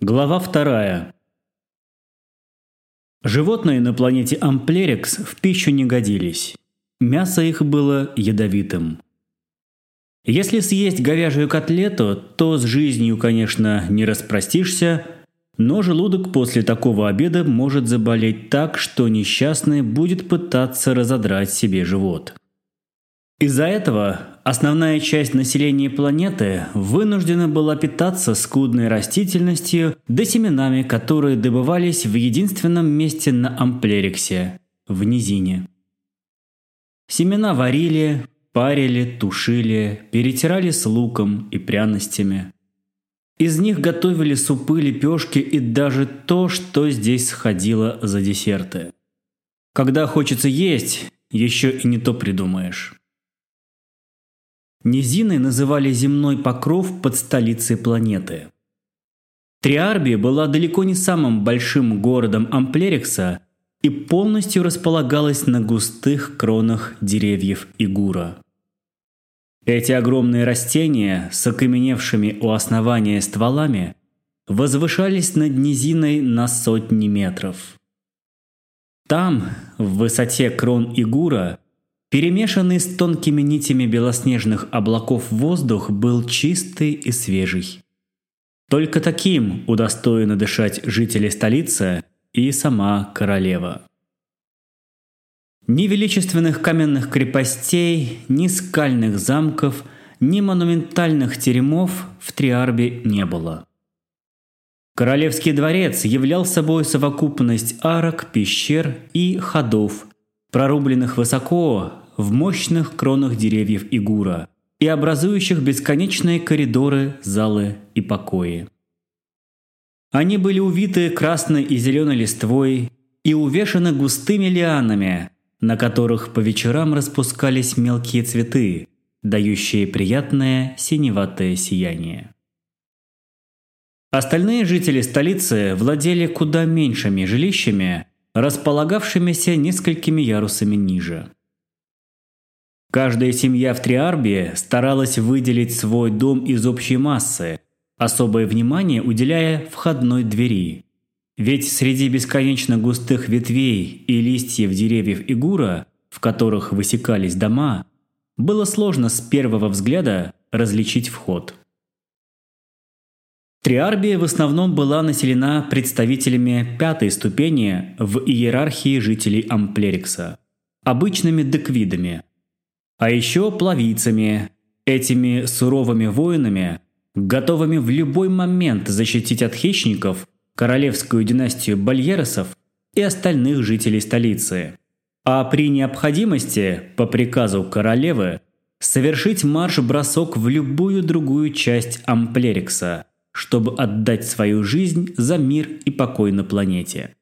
Глава вторая. Животные на планете Амплерикс в пищу не годились. Мясо их было ядовитым. Если съесть говяжью котлету, то с жизнью, конечно, не распростишься, но желудок после такого обеда может заболеть так, что несчастный будет пытаться разодрать себе живот. Из-за этого основная часть населения планеты вынуждена была питаться скудной растительностью да семенами, которые добывались в единственном месте на Амплериксе – в низине. Семена варили, парили, тушили, перетирали с луком и пряностями. Из них готовили супы, лепешки и даже то, что здесь сходило за десерты. Когда хочется есть, еще и не то придумаешь. Низиной называли земной покров под столицей планеты. Триарби была далеко не самым большим городом Амплерикса и полностью располагалась на густых кронах деревьев Игура. Эти огромные растения с окаменевшими у основания стволами возвышались над низиной на сотни метров. Там, в высоте крон Игура, Перемешанный с тонкими нитями белоснежных облаков воздух был чистый и свежий. Только таким удостоены дышать жители столицы и сама королева. Ни величественных каменных крепостей, ни скальных замков, ни монументальных теремов в Триарбе не было. Королевский дворец являл собой совокупность арок, пещер и ходов, прорубленных высоко в мощных кронах деревьев Игура и образующих бесконечные коридоры, залы и покои. Они были увиты красной и зеленой листвой и увешаны густыми лианами, на которых по вечерам распускались мелкие цветы, дающие приятное синеватое сияние. Остальные жители столицы владели куда меньшими жилищами, располагавшимися несколькими ярусами ниже. Каждая семья в Триарбе старалась выделить свой дом из общей массы, особое внимание уделяя входной двери. Ведь среди бесконечно густых ветвей и листьев деревьев Игура, в которых высекались дома, было сложно с первого взгляда различить вход. Триарбия в основном была населена представителями пятой ступени в иерархии жителей Амплерикса – обычными деквидами. А еще плавийцами, этими суровыми воинами, готовыми в любой момент защитить от хищников королевскую династию Бальеросов и остальных жителей столицы. А при необходимости, по приказу королевы, совершить марш-бросок в любую другую часть Амплерикса – чтобы отдать свою жизнь за мир и покой на планете.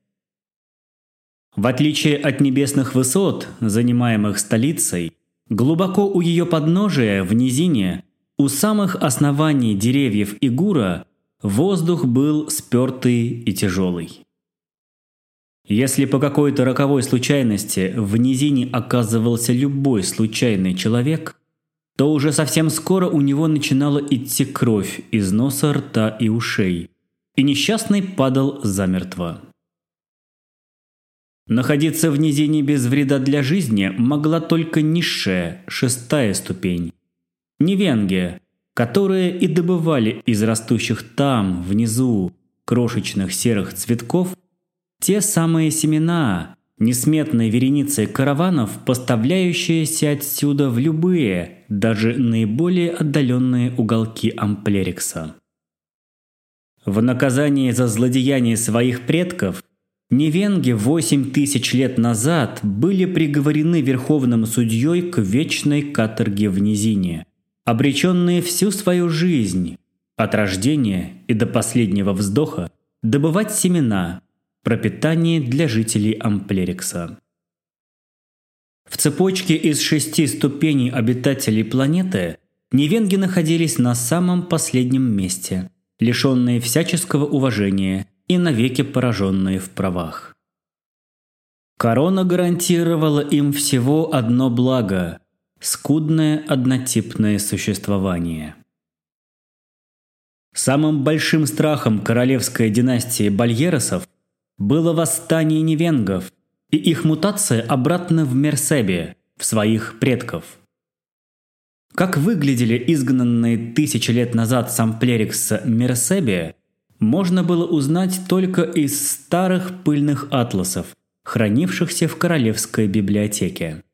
В отличие от небесных высот, занимаемых столицей, глубоко у ее подножия, в низине, у самых оснований деревьев Игура, воздух был спертый и тяжелый. Если по какой-то роковой случайности в низине оказывался любой случайный человек, то уже совсем скоро у него начинала идти кровь из носа, рта и ушей, и несчастный падал замертво. Находиться в низине без вреда для жизни могла только низшая, шестая ступень. Невенги, которые и добывали из растущих там, внизу, крошечных серых цветков, те самые семена, несметной вереницей караванов, поставляющиеся отсюда в любые, даже наиболее отдаленные уголки Амплерикса. В наказание за злодеяние своих предков Невенги 8 тысяч лет назад были приговорены верховным судьей к вечной каторге в низине, обреченные всю свою жизнь, от рождения и до последнего вздоха, добывать семена, пропитание для жителей Амплерикса. В цепочке из шести ступеней обитателей планеты невенги находились на самом последнем месте, лишенные всяческого уважения и навеки пораженные в правах. Корона гарантировала им всего одно благо – скудное однотипное существование. Самым большим страхом королевской династии Бальеросов было восстание невенгов и их мутация обратно в Мерсебе, в своих предков. Как выглядели изгнанные тысячи лет назад самплерикса Мерсебе, можно было узнать только из старых пыльных атласов, хранившихся в королевской библиотеке.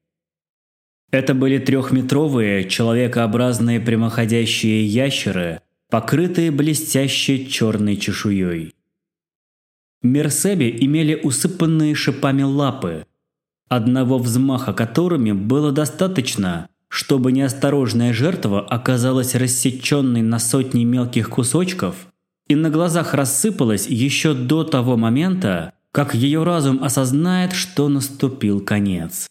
Это были трехметровые, человекообразные прямоходящие ящеры, покрытые блестящей черной чешуей. Мерсеби имели усыпанные шипами лапы, одного взмаха которыми было достаточно, чтобы неосторожная жертва оказалась рассеченной на сотни мелких кусочков и на глазах рассыпалась еще до того момента, как ее разум осознает, что наступил конец.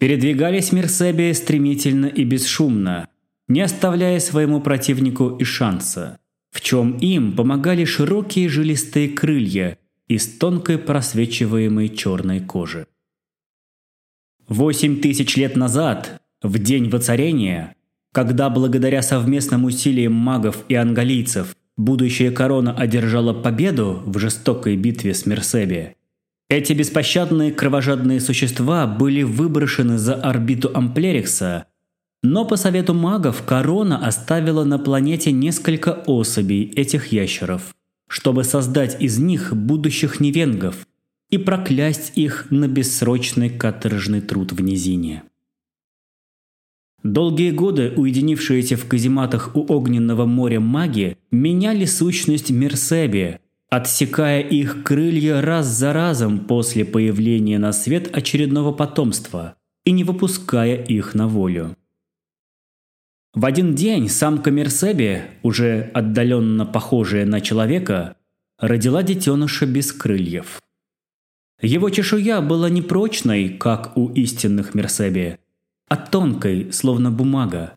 Передвигались Мерсебии стремительно и бесшумно, не оставляя своему противнику и шанса, в чем им помогали широкие жилистые крылья из тонкой просвечиваемой черной кожи. Восемь тысяч лет назад, в день воцарения, когда благодаря совместным усилиям магов и ангалийцев будущая корона одержала победу в жестокой битве с Мерсеби, эти беспощадные кровожадные существа были выброшены за орбиту Амплерикса, но по совету магов корона оставила на планете несколько особей этих ящеров, чтобы создать из них будущих невенгов и проклясть их на бессрочный каторжный труд в низине. Долгие годы уединившиеся в казематах у огненного моря маги меняли сущность Мерсеби, отсекая их крылья раз за разом после появления на свет очередного потомства и не выпуская их на волю. В один день самка Мерсеби, уже отдаленно похожая на человека, родила детеныша без крыльев. Его чешуя была не прочной, как у истинных Мерсеби, а тонкой, словно бумага,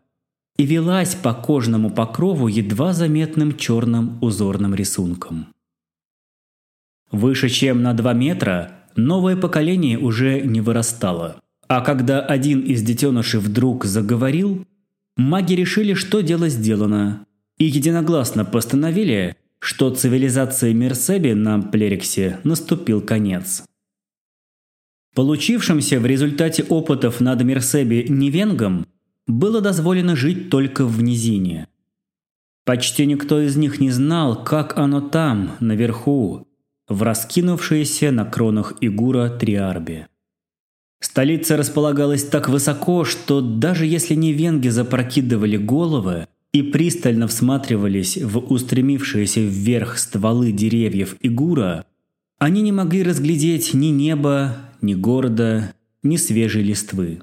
и велась по кожному покрову едва заметным черным узорным рисунком. Выше чем на 2 метра новое поколение уже не вырастало. А когда один из детенышей вдруг заговорил, маги решили, что дело сделано, и единогласно постановили, что цивилизации Мерсеби на Плериксе наступил конец. Получившимся в результате опытов над Мерсеби невенгам было дозволено жить только в низине. Почти никто из них не знал, как оно там, наверху, в раскинувшейся на кронах Игура Триарбе. Столица располагалась так высоко, что даже если не венги запрокидывали головы и пристально всматривались в устремившиеся вверх стволы деревьев Игура, они не могли разглядеть ни неба, ни города, ни свежей листвы.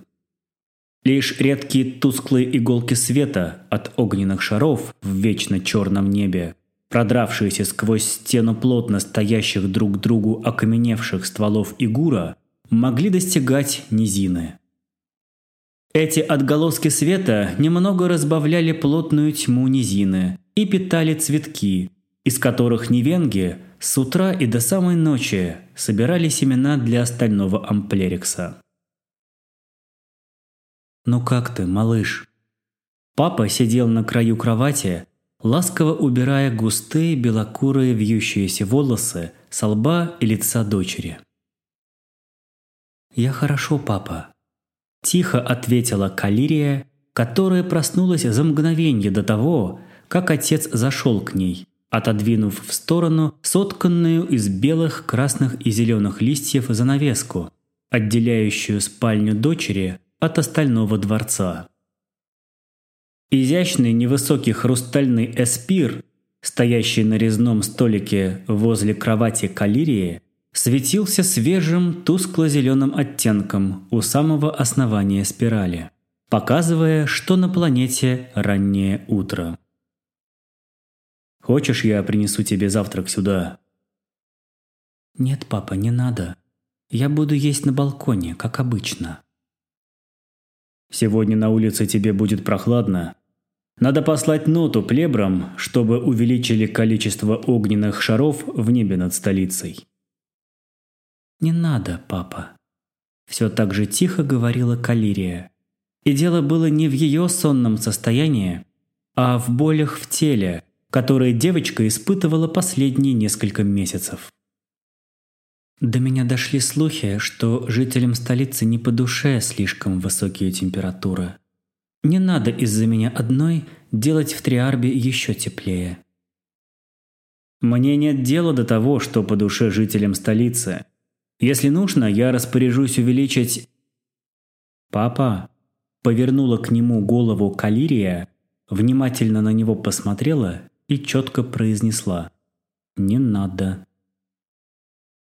Лишь редкие тусклые иголки света от огненных шаров в вечно черном небе продравшиеся сквозь стену плотно стоящих друг к другу окаменевших стволов игура, могли достигать низины. Эти отголоски света немного разбавляли плотную тьму низины и питали цветки, из которых невенги с утра и до самой ночи собирали семена для остального амплерикса. «Ну как ты, малыш?» Папа сидел на краю кровати, ласково убирая густые белокурые вьющиеся волосы с лба и лица дочери. «Я хорошо, папа», – тихо ответила Калирия, которая проснулась за мгновение до того, как отец зашел к ней, отодвинув в сторону сотканную из белых, красных и зеленых листьев занавеску, отделяющую спальню дочери от остального дворца. Изящный невысокий хрустальный эспир, стоящий на резном столике возле кровати Калирии, светился свежим тускло-зеленым оттенком у самого основания спирали, показывая, что на планете раннее утро. «Хочешь, я принесу тебе завтрак сюда?» «Нет, папа, не надо. Я буду есть на балконе, как обычно». «Сегодня на улице тебе будет прохладно, надо послать ноту плебрам, чтобы увеличили количество огненных шаров в небе над столицей. «Не надо, папа», – все так же тихо говорила Калирия. И дело было не в ее сонном состоянии, а в болях в теле, которые девочка испытывала последние несколько месяцев. До меня дошли слухи, что жителям столицы не по душе слишком высокие температуры. Не надо из-за меня одной делать в Триарбе еще теплее. Мне нет дела до того, что по душе жителям столицы. Если нужно, я распоряжусь увеличить... Папа повернула к нему голову Калирия, внимательно на него посмотрела и четко произнесла «Не надо».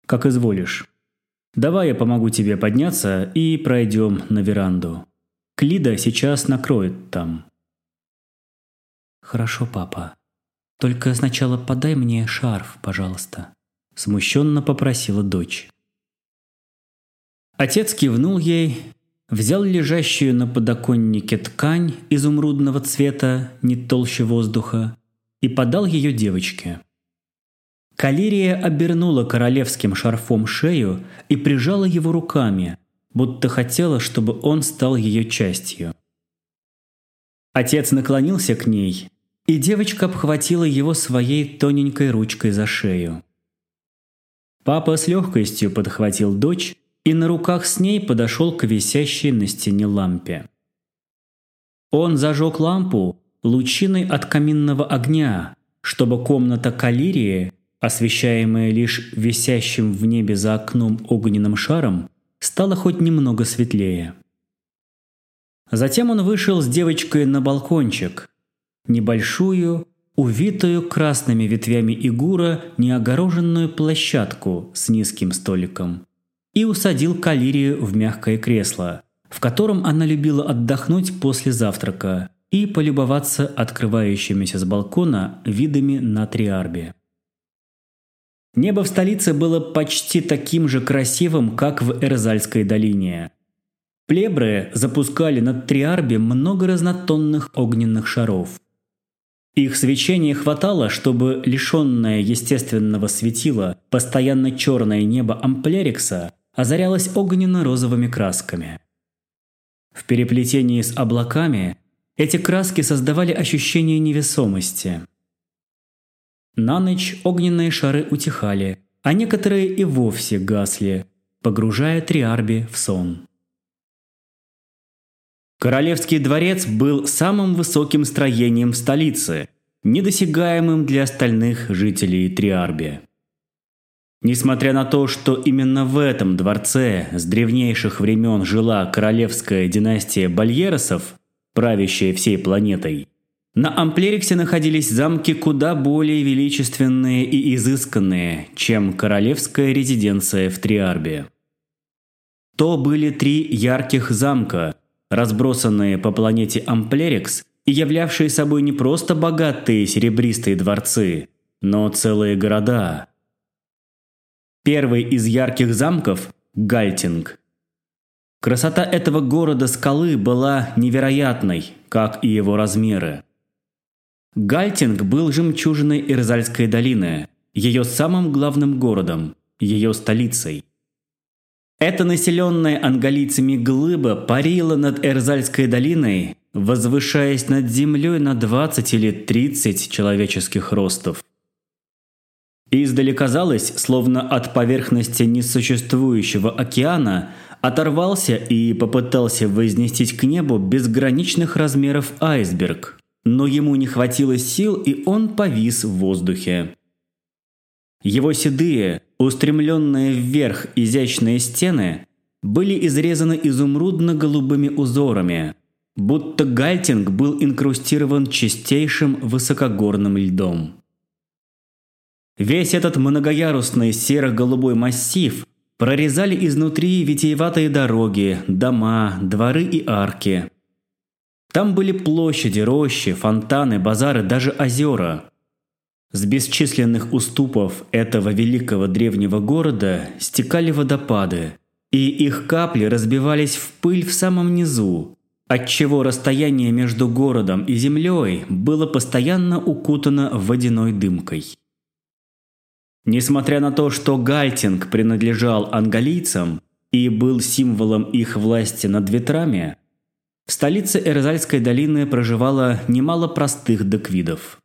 «Как изволишь. Давай я помогу тебе подняться и пройдем на веранду. Клида сейчас накроет там». «Хорошо, папа. Только сначала подай мне шарф, пожалуйста», – смущенно попросила дочь. Отец кивнул ей, взял лежащую на подоконнике ткань изумрудного цвета, не толще воздуха, и подал ее девочке. Калирия обернула королевским шарфом шею и прижала его руками, будто хотела, чтобы он стал ее частью. Отец наклонился к ней, и девочка обхватила его своей тоненькой ручкой за шею. Папа с легкостью подхватил дочь и на руках с ней подошел к висящей на стене лампе. Он зажег лампу лучиной от каминного огня, чтобы комната Калирии, освещаемая лишь висящим в небе за окном огненным шаром, стала хоть немного светлее. Затем он вышел с девочкой на балкончик, небольшую, увитую красными ветвями игура неогороженную площадку с низким столиком, и усадил Калирию в мягкое кресло, в котором она любила отдохнуть после завтрака и полюбоваться открывающимися с балкона видами на Триарбе. Небо в столице было почти таким же красивым, как в Эрзальской долине. Плебры запускали над Триарбе много разнотонных огненных шаров. Их свечения хватало, чтобы лишенное естественного светила постоянно черное небо Амплерикса озарялось огненно-розовыми красками. В переплетении с облаками эти краски создавали ощущение невесомости. На ночь огненные шары утихали, а некоторые и вовсе гасли, погружая Триарби в сон. Королевский дворец был самым высоким строением в столице, недосягаемым для остальных жителей Триарби. Несмотря на то, что именно в этом дворце с древнейших времен жила королевская династия Бальеросов, правящая всей планетой, на Амплериксе находились замки куда более величественные и изысканные, чем королевская резиденция в Триарбе. То были три ярких замка, разбросанные по планете Амплерикс и являвшие собой не просто богатые серебристые дворцы, но целые города – Первый из ярких замков – Гальтинг. Красота этого города-скалы была невероятной, как и его размеры. Гальтинг был жемчужиной Ирзальской долины, ее самым главным городом, ее столицей. Эта населенная ангалийцами глыба парила над Эрзальской долиной, возвышаясь над землей на 20 или 30 человеческих ростов. Издали казалось, словно от поверхности несуществующего океана оторвался и попытался вознестись к небу безграничных размеров айсберг, но ему не хватило сил, и он повис в воздухе. Его седые, устремленные вверх изящные стены были изрезаны изумрудно-голубыми узорами, будто гальтинг был инкрустирован чистейшим высокогорным льдом. Весь этот многоярусный серо-голубой массив прорезали изнутри витиеватые дороги, дома, дворы и арки. Там были площади, рощи, фонтаны, базары, даже озера. С бесчисленных уступов этого великого древнего города стекали водопады, и их капли разбивались в пыль в самом низу, отчего расстояние между городом и землей было постоянно укутано водяной дымкой. Несмотря на то, что Гальтинг принадлежал ангалийцам и был символом их власти над ветрами, в столице Эрзальской долины проживало немало простых доквидов.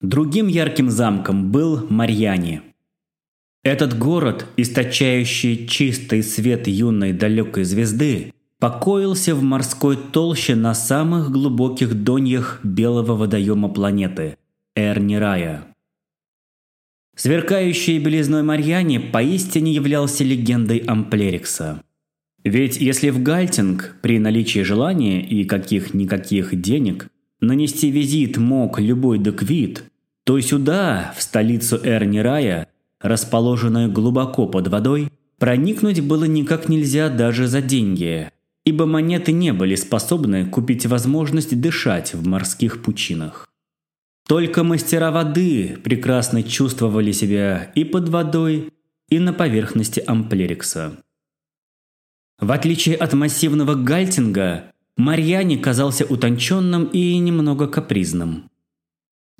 Другим ярким замком был Марьяни. Этот город, источающий чистый свет юной далекой звезды, покоился в морской толще на самых глубоких доньях белого водоема планеты – Эрнирая. Сверкающий белизной Марьяне поистине являлся легендой Амплерикса. Ведь если в Гальтинг при наличии желания и каких-никаких денег нанести визит мог любой деквит, то сюда, в столицу Эрнирая, расположенную глубоко под водой, проникнуть было никак нельзя даже за деньги, ибо монеты не были способны купить возможность дышать в морских пучинах. Только мастера воды прекрасно чувствовали себя и под водой, и на поверхности амплерикса. В отличие от массивного гальтинга, Марьяни казался утонченным и немного капризным.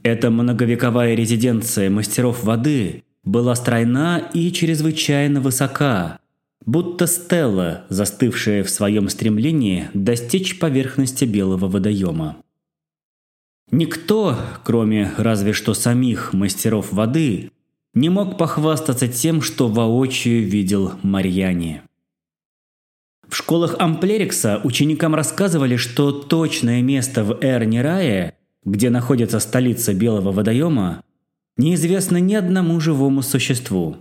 Эта многовековая резиденция мастеров воды была стройна и чрезвычайно высока, будто стелла, застывшая в своем стремлении достичь поверхности белого водоема. Никто, кроме разве что самих мастеров воды, не мог похвастаться тем, что воочию видел Марьяне. В школах Амплерикса ученикам рассказывали, что точное место в Эрнирае, где находится столица Белого водоема, неизвестно ни одному живому существу.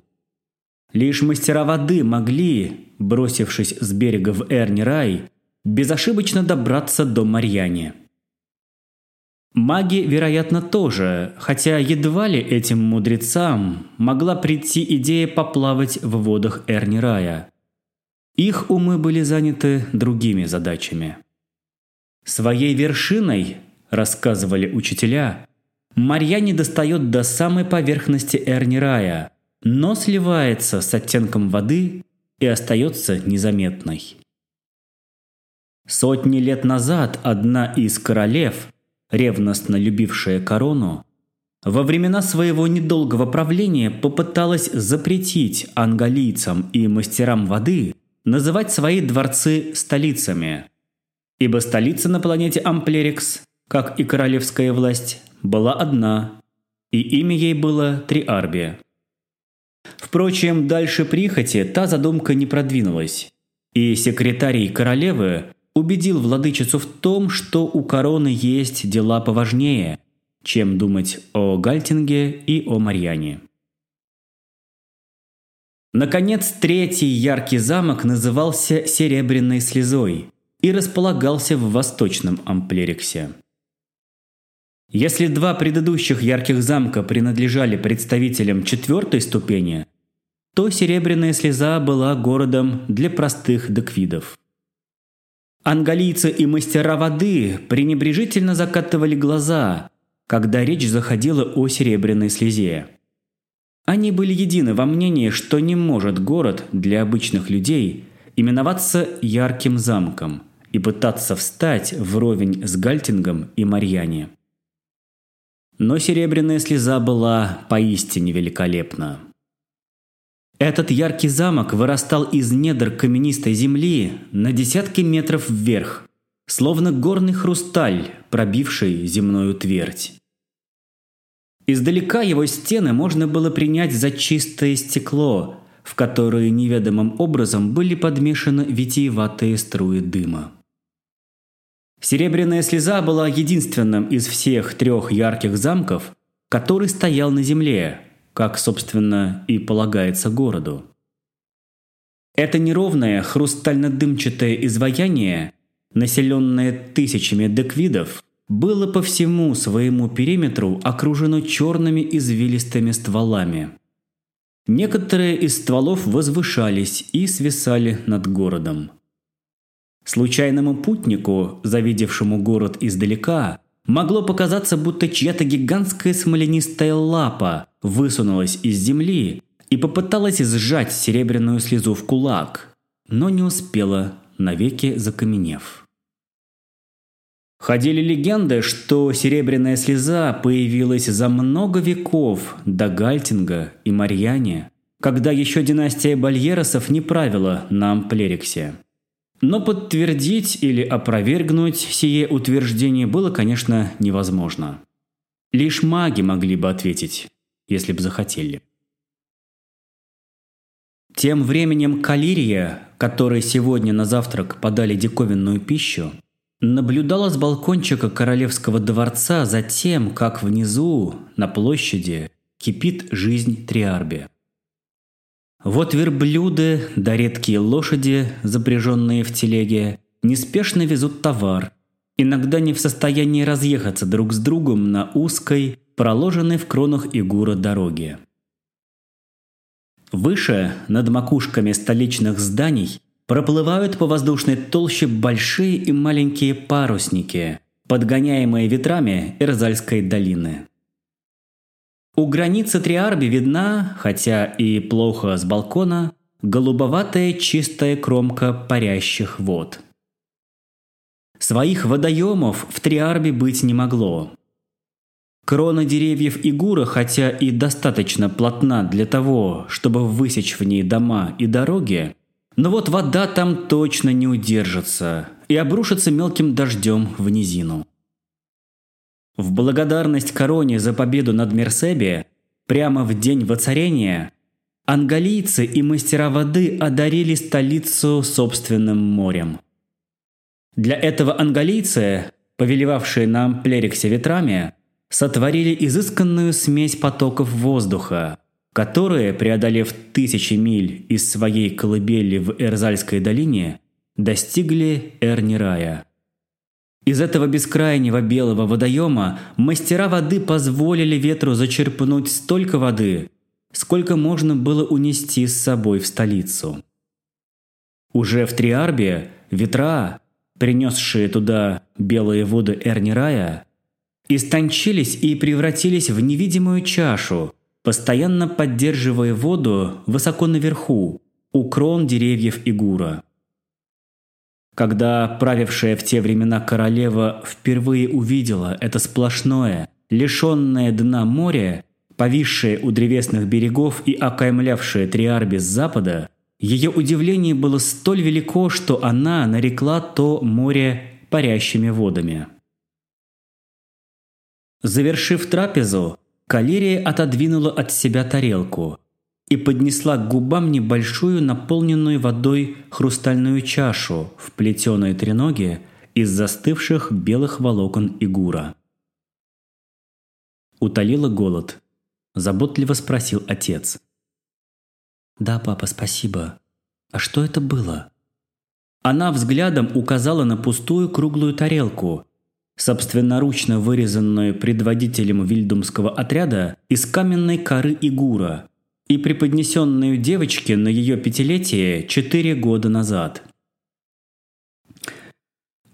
Лишь мастера воды могли, бросившись с берега в Эрнирай, безошибочно добраться до Марьяне. Маги, вероятно, тоже, хотя едва ли этим мудрецам могла прийти идея поплавать в водах Эрнирая. Их умы были заняты другими задачами. Своей вершиной, рассказывали учителя, Марья достает до самой поверхности Эрнирая, но сливается с оттенком воды и остается незаметной. Сотни лет назад одна из королев – ревностно любившая корону, во времена своего недолгого правления попыталась запретить ангалийцам и мастерам воды называть свои дворцы столицами. Ибо столица на планете Амплерикс, как и королевская власть, была одна, и имя ей было Триарбия. Впрочем, дальше прихоти та задумка не продвинулась, и секретарий королевы убедил владычицу в том, что у короны есть дела поважнее, чем думать о Гальтинге и о Марьяне. Наконец, третий яркий замок назывался Серебряной слезой и располагался в восточном Амплериксе. Если два предыдущих ярких замка принадлежали представителям четвертой ступени, то Серебряная слеза была городом для простых деквидов. Ангалийцы и мастера воды пренебрежительно закатывали глаза, когда речь заходила о серебряной слезе. Они были едины во мнении, что не может город для обычных людей именоваться ярким замком и пытаться встать вровень с Гальтингом и Марьяне. Но серебряная слеза была поистине великолепна. Этот яркий замок вырастал из недр каменистой земли на десятки метров вверх, словно горный хрусталь, пробивший земную твердь. Издалека его стены можно было принять за чистое стекло, в которое неведомым образом были подмешаны витиеватые струи дыма. Серебряная слеза была единственным из всех трех ярких замков, который стоял на земле, как, собственно, и полагается городу. Это неровное хрустально-дымчатое изваяние, населенное тысячами деквидов, было по всему своему периметру окружено черными извилистыми стволами. Некоторые из стволов возвышались и свисали над городом. Случайному путнику, завидевшему город издалека, Могло показаться, будто чья-то гигантская смоленистая лапа высунулась из земли и попыталась сжать серебряную слезу в кулак, но не успела, навеки закаменев. Ходили легенды, что серебряная слеза появилась за много веков до Гальтинга и Марьяне, когда еще династия Бальеросов не правила на Амплериксе. Но подтвердить или опровергнуть сие утверждение было, конечно, невозможно. Лишь маги могли бы ответить, если бы захотели. Тем временем Калирия, которой сегодня на завтрак подали диковинную пищу, наблюдала с балкончика королевского дворца за тем, как внизу, на площади, кипит жизнь Триарби. Вот верблюды да редкие лошади, запряженные в телеге, неспешно везут товар, иногда не в состоянии разъехаться друг с другом на узкой, проложенной в кронах Игура дороге. Выше, над макушками столичных зданий, проплывают по воздушной толще большие и маленькие парусники, подгоняемые ветрами Эрзальской долины. У границы Триарби видна, хотя и плохо с балкона, голубоватая чистая кромка парящих вод. Своих водоемов в Триарбе быть не могло. Крона деревьев Игура, хотя и достаточно плотна для того, чтобы высечь в ней дома и дороги, но вот вода там точно не удержится и обрушится мелким дождем в низину. В благодарность короне за победу над Мерсебе, прямо в день воцарения, ангалийцы и мастера воды одарили столицу собственным морем. Для этого ангалийцы, повелевавшие на Амплериксе ветрами, сотворили изысканную смесь потоков воздуха, которые, преодолев тысячи миль из своей колыбели в Эрзальской долине, достигли Эрнирая. Из этого бескрайнего белого водоема мастера воды позволили ветру зачерпнуть столько воды, сколько можно было унести с собой в столицу. Уже в Триарбе ветра, принесшие туда белые воды Эрнирая, истончились и превратились в невидимую чашу, постоянно поддерживая воду высоко наверху, у крон деревьев Игура. Когда правившая в те времена королева впервые увидела это сплошное, лишенное дна море, повисшее у древесных берегов и окаймлявшее Триарби с запада, ее удивление было столь велико, что она нарекла то море парящими водами. Завершив трапезу, Калерия отодвинула от себя тарелку и поднесла к губам небольшую наполненную водой хрустальную чашу в плетеной треноге из застывших белых волокон игура. Утолила голод. Заботливо спросил отец. «Да, папа, спасибо. А что это было?» Она взглядом указала на пустую круглую тарелку, собственноручно вырезанную предводителем вильдумского отряда из каменной коры Игура и преподнесенную девочке на ее пятилетие четыре года назад.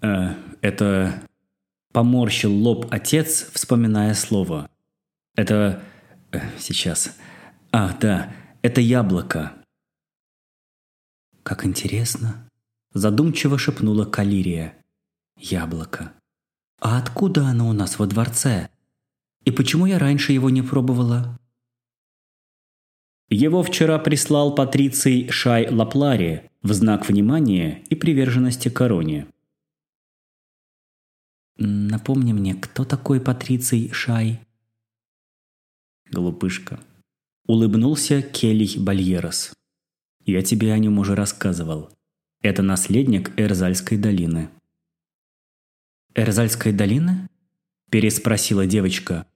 «Э, «Это...» – поморщил лоб отец, вспоминая слово. «Это... Э, сейчас... А, да, это яблоко». «Как интересно!» – задумчиво шепнула Калирия. «Яблоко». А откуда оно у нас во дворце? И почему я раньше его не пробовала? Его вчера прислал патриций Шай Лаплари в знак внимания и приверженности короне. Напомни мне, кто такой патриций Шай? Глупышка. Улыбнулся Келий Бальерос. Я тебе о нем уже рассказывал. Это наследник Эрзальской долины. «Эрзальской долины?» – переспросила девочка.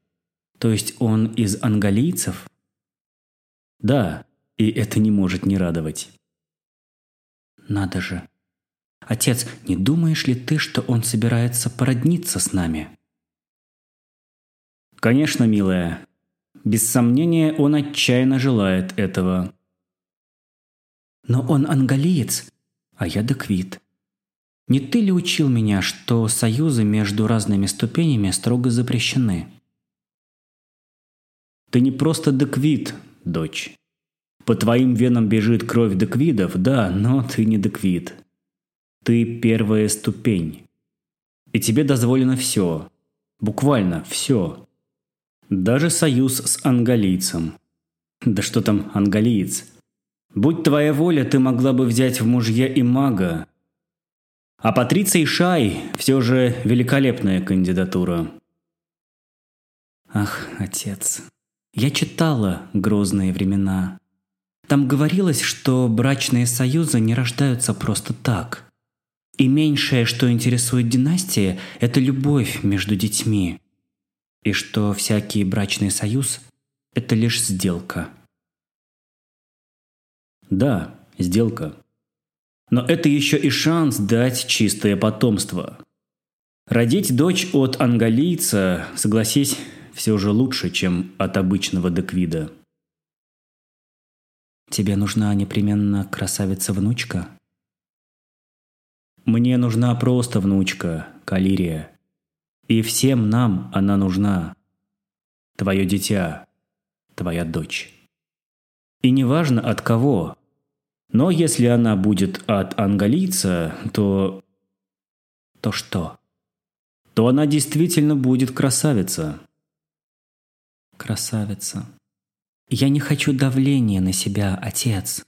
«То есть он из ангалийцев?» «Да, и это не может не радовать». «Надо же. Отец, не думаешь ли ты, что он собирается породниться с нами?» «Конечно, милая. Без сомнения, он отчаянно желает этого». «Но он ангалиец, а я деквит. Не ты ли учил меня, что союзы между разными ступенями строго запрещены? Ты не просто деквид, дочь. По твоим венам бежит кровь деквидов, да, но ты не деквид. Ты первая ступень. И тебе дозволено все. Буквально все. Даже союз с ангалийцем. Да что там ангалиец? Будь твоя воля, ты могла бы взять в мужья и мага, а Патриций Шай все же великолепная кандидатура. Ах, отец, я читала «Грозные времена». Там говорилось, что брачные союзы не рождаются просто так. И меньшее, что интересует династии, это любовь между детьми. И что всякий брачный союз – это лишь сделка. Да, сделка. Но это еще и шанс дать чистое потомство. Родить дочь от ангалийца, согласись, все же лучше, чем от обычного деквида. Тебе нужна непременно красавица-внучка? Мне нужна просто внучка, Калирия. И всем нам она нужна. Твое дитя, твоя дочь. И неважно от кого. Но если она будет от ангалийца, то... То что? То она действительно будет красавица. Красавица. Я не хочу давления на себя, отец.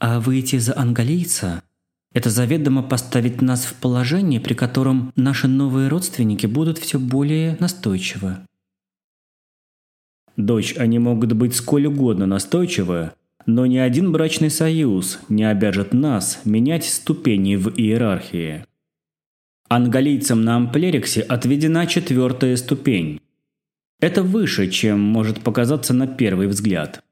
А выйти за ангалийца – это заведомо поставить нас в положение, при котором наши новые родственники будут все более настойчивы. Дочь, они могут быть сколь угодно настойчивы, но ни один брачный союз не обяжет нас менять ступени в иерархии. Ангалийцам на Амплериксе отведена четвертая ступень. Это выше, чем может показаться на первый взгляд.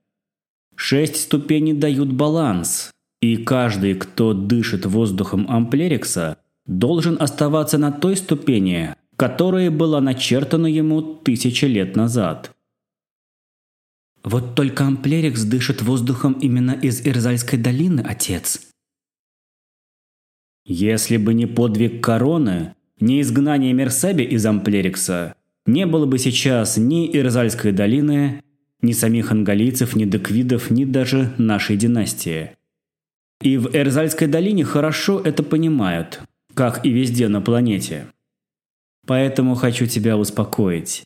Шесть ступеней дают баланс, и каждый, кто дышит воздухом Амплерикса, должен оставаться на той ступени, которая была начертана ему тысячи лет назад. Вот только Амплерикс дышит воздухом именно из Ирзальской долины, отец. Если бы не подвиг короны, не изгнание Мерсаби из Амплерикса, не было бы сейчас ни Ирзальской долины, ни самих ангалийцев, ни деквидов, ни даже нашей династии. И в Эрзальской долине хорошо это понимают, как и везде на планете. Поэтому хочу тебя успокоить.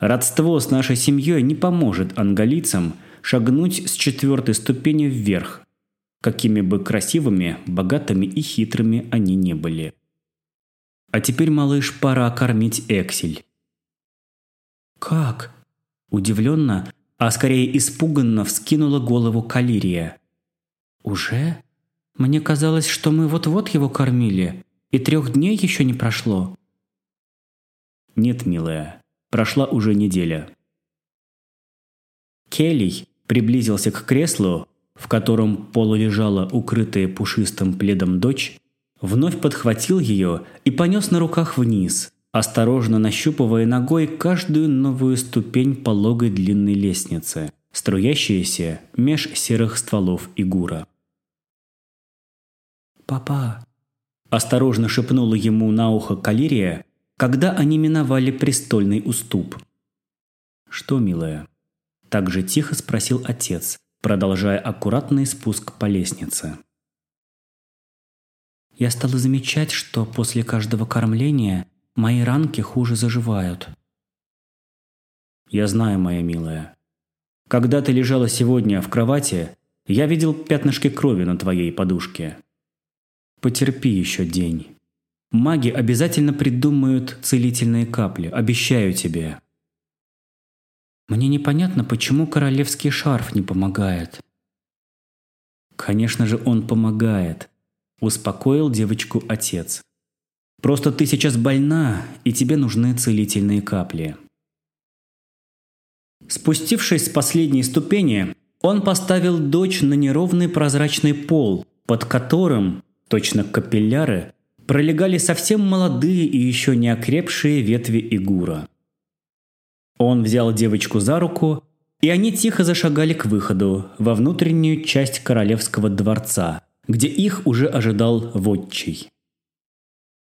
Родство с нашей семьей не поможет ангалийцам шагнуть с четвертой ступени вверх, какими бы красивыми, богатыми и хитрыми они не были. А теперь, малыш, пора кормить Эксель. «Как?» Удивленно, а скорее испуганно вскинула голову Калирия. «Уже? Мне казалось, что мы вот-вот его кормили, и трех дней еще не прошло». «Нет, милая, прошла уже неделя». Келли приблизился к креслу, в котором полулежала укрытая пушистым пледом дочь, вновь подхватил ее и понес на руках вниз, осторожно нащупывая ногой каждую новую ступень пологой длинной лестницы, струящиеся меж серых стволов игура. «Папа!» – осторожно шепнула ему на ухо Калирия, когда они миновали престольный уступ. «Что, милая?» – так же тихо спросил отец, продолжая аккуратный спуск по лестнице. Я стала замечать, что после каждого кормления Мои ранки хуже заживают. Я знаю, моя милая. Когда ты лежала сегодня в кровати, я видел пятнышки крови на твоей подушке. Потерпи еще день. Маги обязательно придумают целительные капли, обещаю тебе. Мне непонятно, почему королевский шарф не помогает. Конечно же, он помогает, успокоил девочку отец. Просто ты сейчас больна, и тебе нужны целительные капли. Спустившись с последней ступени, он поставил дочь на неровный прозрачный пол, под которым, точно капилляры, пролегали совсем молодые и еще не окрепшие ветви игура. Он взял девочку за руку, и они тихо зашагали к выходу, во внутреннюю часть королевского дворца, где их уже ожидал Вотчий.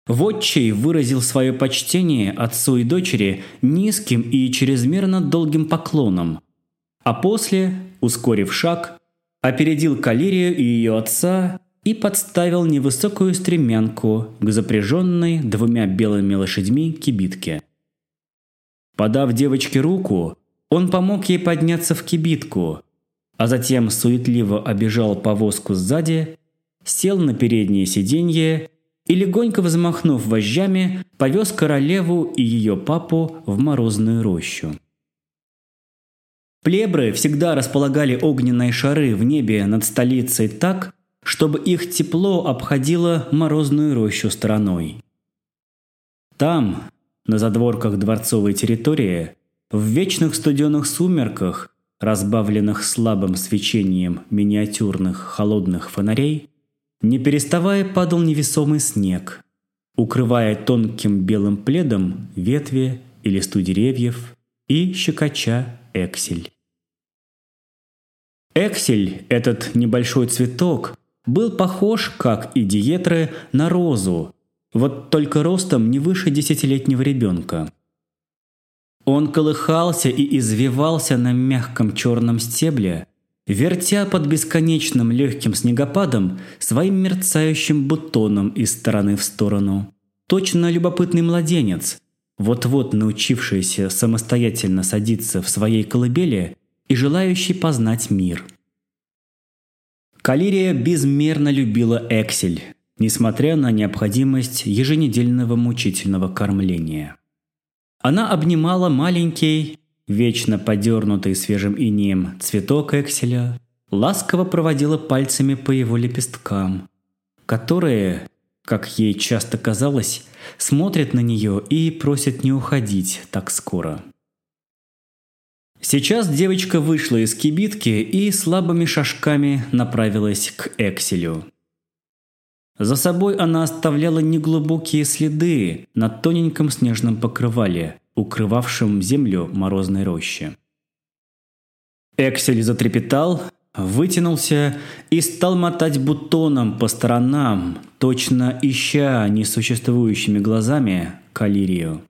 Вотчий выразил свое почтение отцу и дочери низким и чрезмерно долгим поклоном, а после, ускорив шаг, опередил Калирию и ее отца и подставил невысокую стремянку к запряженной двумя белыми лошадьми кибитке. Подав девочке руку, он помог ей подняться в кибитку, а затем суетливо обежал повозку сзади, сел на переднее сиденье и, легонько взмахнув вожжами, повез королеву и ее папу в морозную рощу. Плебры всегда располагали огненные шары в небе над столицей так, чтобы их тепло обходило морозную рощу стороной. Там, на задворках дворцовой территории, в вечных студенных сумерках, разбавленных слабым свечением миниатюрных холодных фонарей, не переставая падал невесомый снег, укрывая тонким белым пледом ветви и листу деревьев и щекоча эксель. Эксель, этот небольшой цветок, был похож, как и диетры, на розу, вот только ростом не выше десятилетнего ребенка. Он колыхался и извивался на мягком черном стебле, вертя под бесконечным легким снегопадом своим мерцающим бутоном из стороны в сторону. Точно любопытный младенец, вот-вот научившийся самостоятельно садиться в своей колыбели и желающий познать мир. Калирия безмерно любила Эксель, несмотря на необходимость еженедельного мучительного кормления. Она обнимала маленький, вечно подернутый свежим инеем цветок экселя, ласково проводила пальцами по его лепесткам, которые, как ей часто казалось, смотрят на нее и просят не уходить так скоро. Сейчас девочка вышла из кибитки и слабыми шажками направилась к Экселю. За собой она оставляла неглубокие следы на тоненьком снежном покрывале, укрывавшем землю морозной рощи. Эксель затрепетал, вытянулся и стал мотать бутоном по сторонам, точно ища несуществующими глазами Калирию.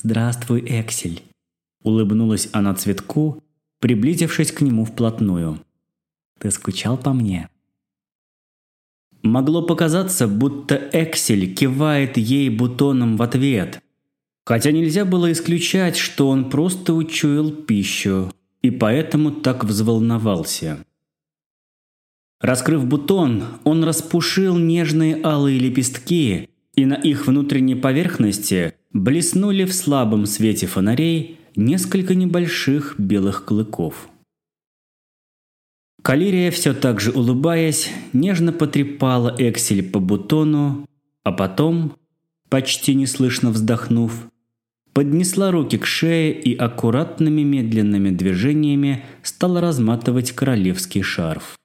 «Здравствуй, Эксель!» – улыбнулась она цветку, приблизившись к нему вплотную. «Ты скучал по мне?» Могло показаться, будто Эксель кивает ей бутоном в ответ. Хотя нельзя было исключать, что он просто учуял пищу и поэтому так взволновался. Раскрыв бутон, он распушил нежные алые лепестки, и на их внутренней поверхности блеснули в слабом свете фонарей несколько небольших белых клыков. Калирия, все так же улыбаясь, нежно потрепала Эксель по бутону, а потом, почти неслышно вздохнув, поднесла руки к шее и аккуратными медленными движениями стала разматывать королевский шарф.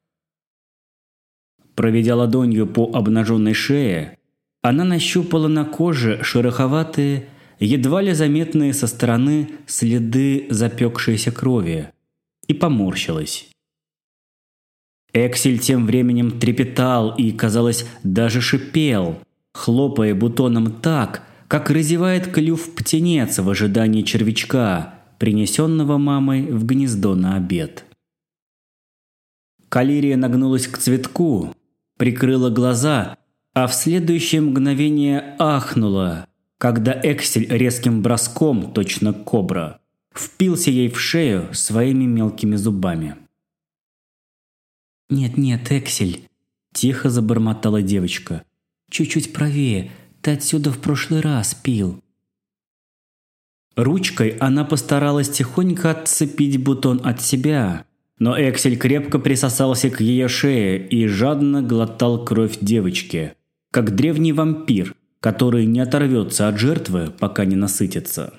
Проведя ладонью по обнаженной шее, она нащупала на коже шероховатые, едва ли заметные со стороны следы запекшейся крови и поморщилась. Эксель тем временем трепетал и, казалось, даже шипел, хлопая бутоном так, как разевает клюв птенец в ожидании червячка, принесенного мамой в гнездо на обед. Калирия нагнулась к цветку, прикрыла глаза, а в следующее мгновение ахнула, когда Эксель резким броском, точно кобра, впился ей в шею своими мелкими зубами. «Нет-нет, Эксель!» – тихо забормотала девочка. «Чуть-чуть правее, ты отсюда в прошлый раз пил». Ручкой она постаралась тихонько отцепить бутон от себя, но Эксель крепко присосался к ее шее и жадно глотал кровь девочки, как древний вампир, который не оторвется от жертвы, пока не насытится.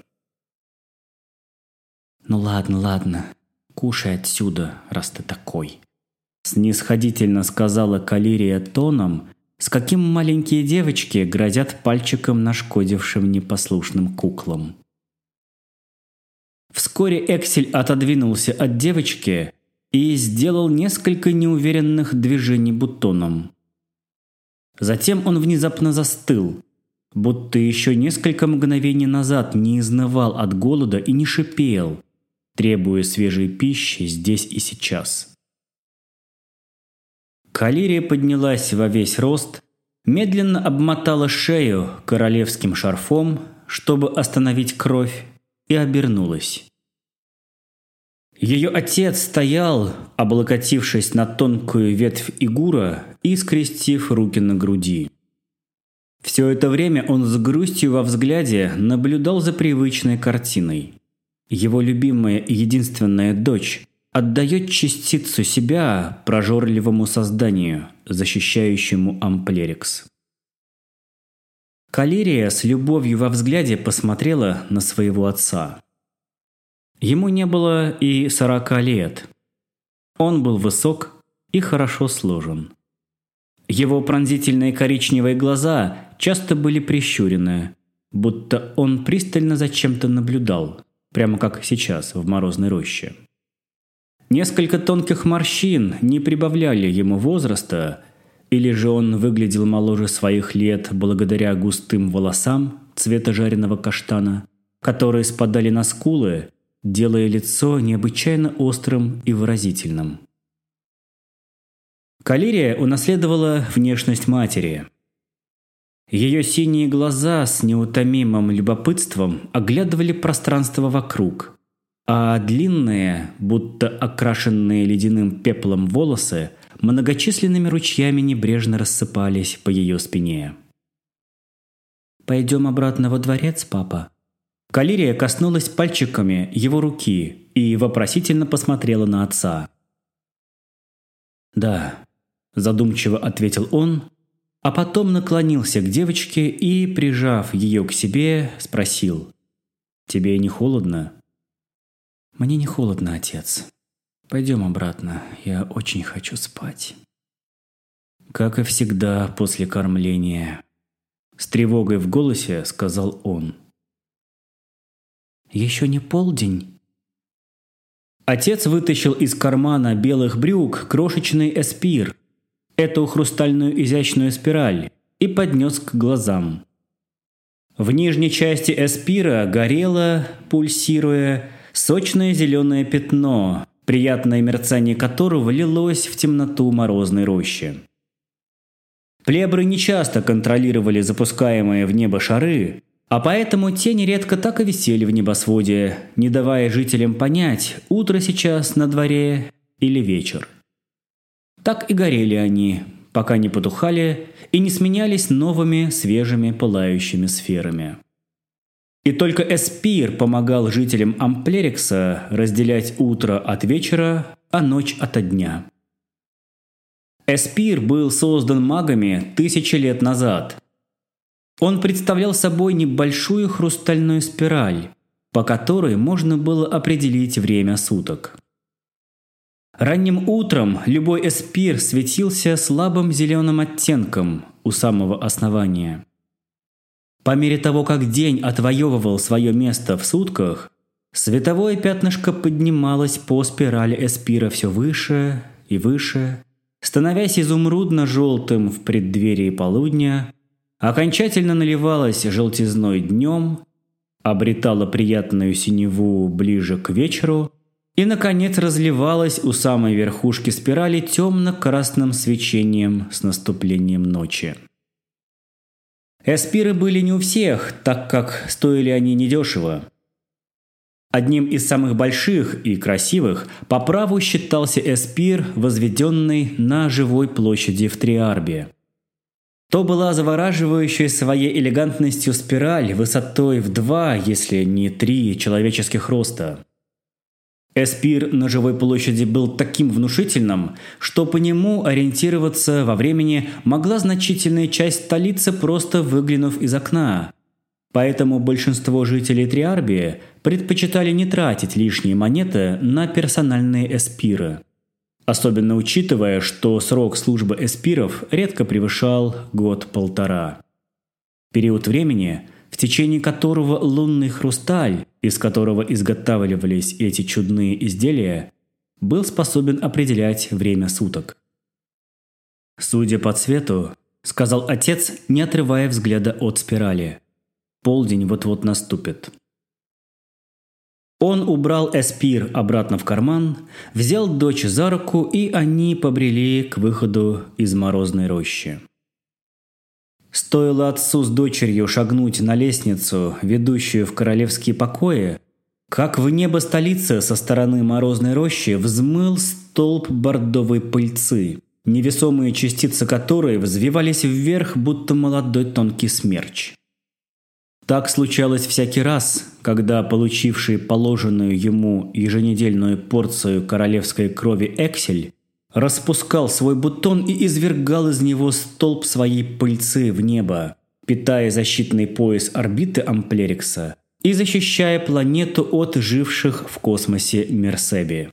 «Ну ладно, ладно, кушай отсюда, раз ты такой», Снисходительно сказала Калирия тоном, с каким маленькие девочки грозят пальчиком нашкодившим непослушным куклам. Вскоре Эксель отодвинулся от девочки и сделал несколько неуверенных движений бутоном. Затем он внезапно застыл, будто еще несколько мгновений назад не изнывал от голода и не шипел, требуя свежей пищи здесь и сейчас. Калирия поднялась во весь рост, медленно обмотала шею королевским шарфом, чтобы остановить кровь, и обернулась. Ее отец стоял, облокотившись на тонкую ветвь игура и скрестив руки на груди. Все это время он с грустью во взгляде наблюдал за привычной картиной. Его любимая и единственная дочь отдает частицу себя прожорливому созданию, защищающему Амплерикс. Калерия с любовью во взгляде посмотрела на своего отца. Ему не было и сорока лет. Он был высок и хорошо сложен. Его пронзительные коричневые глаза часто были прищурены, будто он пристально за чем-то наблюдал, прямо как сейчас в морозной роще. Несколько тонких морщин не прибавляли ему возраста, или же он выглядел моложе своих лет благодаря густым волосам цвета жареного каштана, которые спадали на скулы делая лицо необычайно острым и выразительным. Калирия унаследовала внешность матери. Ее синие глаза с неутомимым любопытством оглядывали пространство вокруг, а длинные, будто окрашенные ледяным пеплом волосы, многочисленными ручьями небрежно рассыпались по ее спине. «Пойдем обратно во дворец, папа?» Калирия коснулась пальчиками его руки и вопросительно посмотрела на отца. «Да», – задумчиво ответил он, а потом наклонился к девочке и, прижав ее к себе, спросил. «Тебе не холодно?» «Мне не холодно, отец. Пойдем обратно, я очень хочу спать». «Как и всегда после кормления», – с тревогой в голосе сказал он. Еще не полдень. Отец вытащил из кармана белых брюк крошечный эспир, эту хрустальную изящную спираль, и поднес к глазам. В нижней части эспира горело, пульсируя, сочное зеленое пятно, приятное мерцание которого лилось в темноту морозной рощи. Плебры нечасто контролировали запускаемые в небо шары, а поэтому тени редко так и висели в небосводе, не давая жителям понять, утро сейчас на дворе или вечер. Так и горели они, пока не потухали и не сменялись новыми свежими пылающими сферами. И только Эспир помогал жителям Амплерикса разделять утро от вечера, а ночь ото дня. Эспир был создан магами тысячи лет назад – он представлял собой небольшую хрустальную спираль, по которой можно было определить время суток. Ранним утром любой эспир светился слабым зеленым оттенком у самого основания. По мере того, как день отвоевывал свое место в сутках, световое пятнышко поднималось по спирали эспира все выше и выше, становясь изумрудно-желтым в преддверии полудня окончательно наливалась желтизной днем, обретала приятную синеву ближе к вечеру и, наконец, разливалась у самой верхушки спирали темно-красным свечением с наступлением ночи. Эспиры были не у всех, так как стоили они недешево. Одним из самых больших и красивых по праву считался эспир, возведенный на живой площади в Триарбе. То была завораживающая своей элегантностью спираль высотой в два, если не три человеческих роста. Эспир на живой площади был таким внушительным, что по нему ориентироваться во времени могла значительная часть столицы, просто выглянув из окна. Поэтому большинство жителей Триарбии предпочитали не тратить лишние монеты на персональные эспиры. Особенно учитывая, что срок службы эспиров редко превышал год-полтора. Период времени, в течение которого лунный хрусталь, из которого изготавливались эти чудные изделия, был способен определять время суток. «Судя по цвету», – сказал отец, не отрывая взгляда от спирали, – «полдень вот-вот наступит». Он убрал Эспир обратно в карман, взял дочь за руку, и они побрели к выходу из морозной рощи. Стоило отцу с дочерью шагнуть на лестницу, ведущую в королевские покои, как в небо столицы со стороны морозной рощи взмыл столб бордовой пыльцы, невесомые частицы которой взвивались вверх, будто молодой тонкий смерч. Так случалось всякий раз, когда получивший положенную ему еженедельную порцию королевской крови Эксель распускал свой бутон и извергал из него столб своей пыльцы в небо, питая защитный пояс орбиты Амплерикса и защищая планету от живших в космосе Мерсеби.